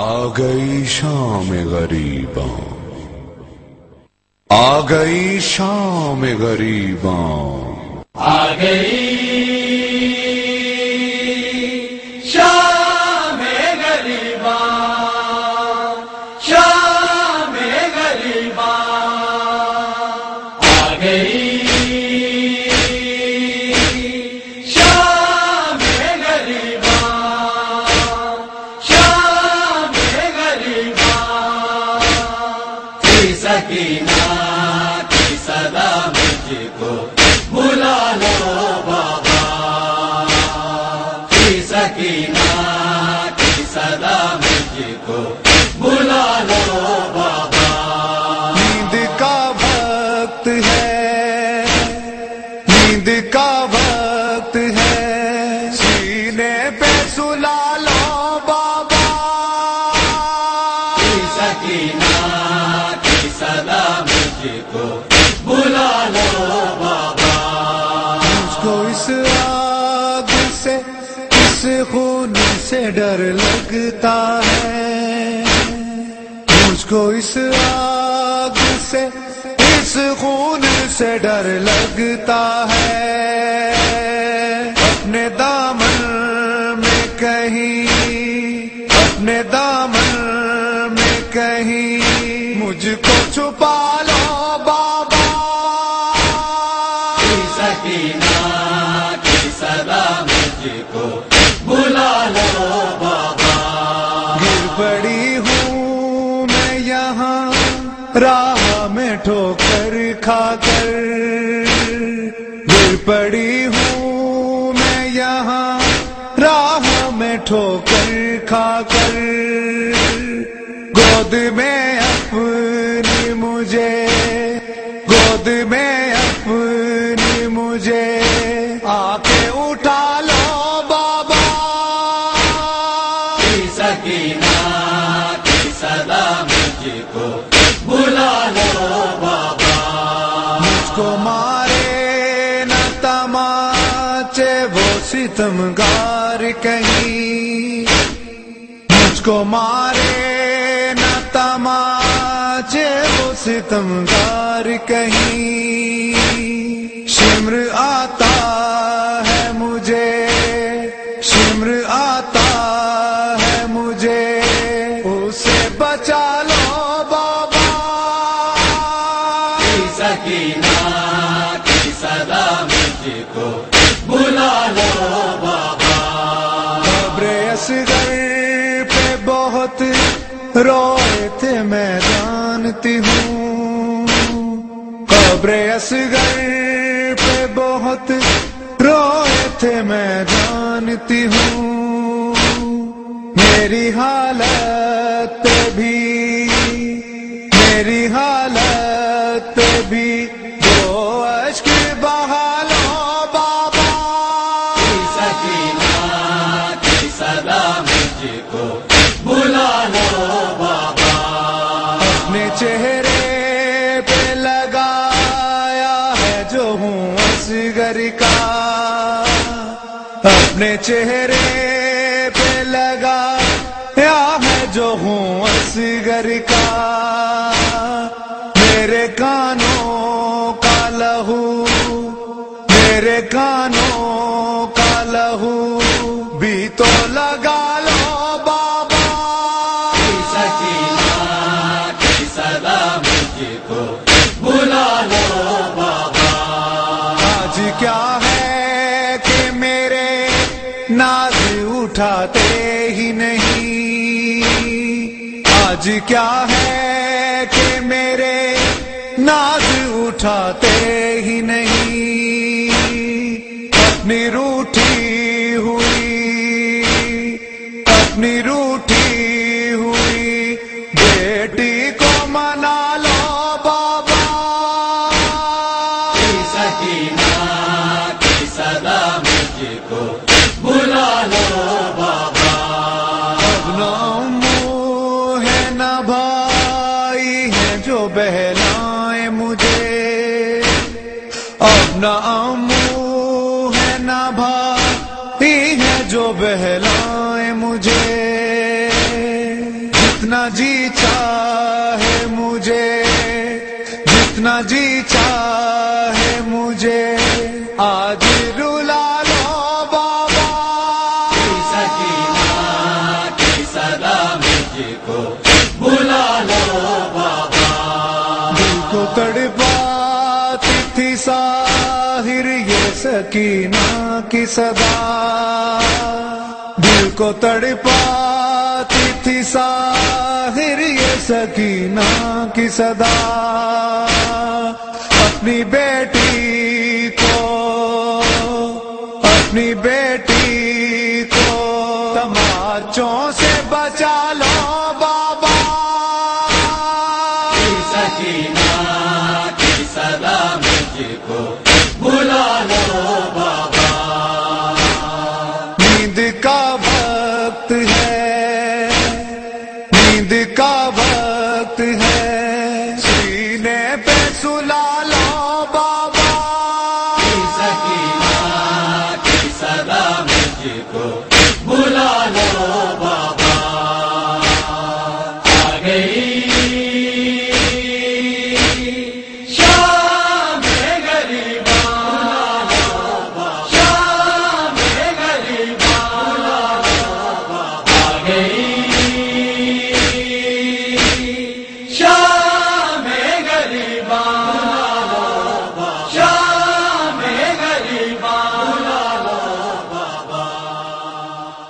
آ گئی شام غریباں۔ آ گئی شام غریباں۔ آ گئی کی سکینہ کی صدا مجھ کو بلا لو بابا کی سکینہ کی صدا مجھ کو بلا لو بابا نیند کا وقت ہے نیند کا وقت ہے سینے پہ سلا لو اس آگ سے، اس خون سے ڈر لگتا ہے۔ مجھ کو اس آگ سے، اس خون سے ڈر لگتا ہے۔ راہ میں ٹھوکر کھا کر گر پڑی ہوں میں یہاں راہ میں ٹھوکر کھا کر گود میں اپنی مجھے گود میں اپنی مجھے آ کے اٹھا لو بابا سکینہ کی صدا مجھ کو بلا لو بابا مجھ کو مارے نہ تماچے، وہ ستم گار کہیں۔ مجھ کو مارے نہ تماچے، وہ ستم گار کہیں۔ شمر آتا مجھ کو بلا لو بابا۔ قبر اصغر پہ بہت روئے تھے، میں جانتی ہوں۔ قبر اصغر پہ بہت روئے تھے، میں جانتی ہوں۔ میری حالت بھی، میری حالت اپنے چہرے پہ لگایا میں جو ہوں اصغر کا۔ میرے کانوں کا لہو، میرے کانوں کا لہو بھی تو لگا لو۔ اٹھاتے ہی نہیں۔ آج کیا ہے کہ میرے ناز اٹھاتے ہی نہیں۔ اپنی روح بہلائیں مجھے۔ اب نہ امو ہے نہ بھائی ہے جو بہلائیں مجھے۔ جتنا جی چاہے مجھے، جتنا جی چاہے سکینہ کی صدا دل کو تڑپاتی تھی ساحر یہ سکینہ کی صدا اپنی بیٹی کو، اپنی بیٹی کو تماچوں سے بچا لو بابا۔ سکینہ کی صدا مجھ کو۔ سلا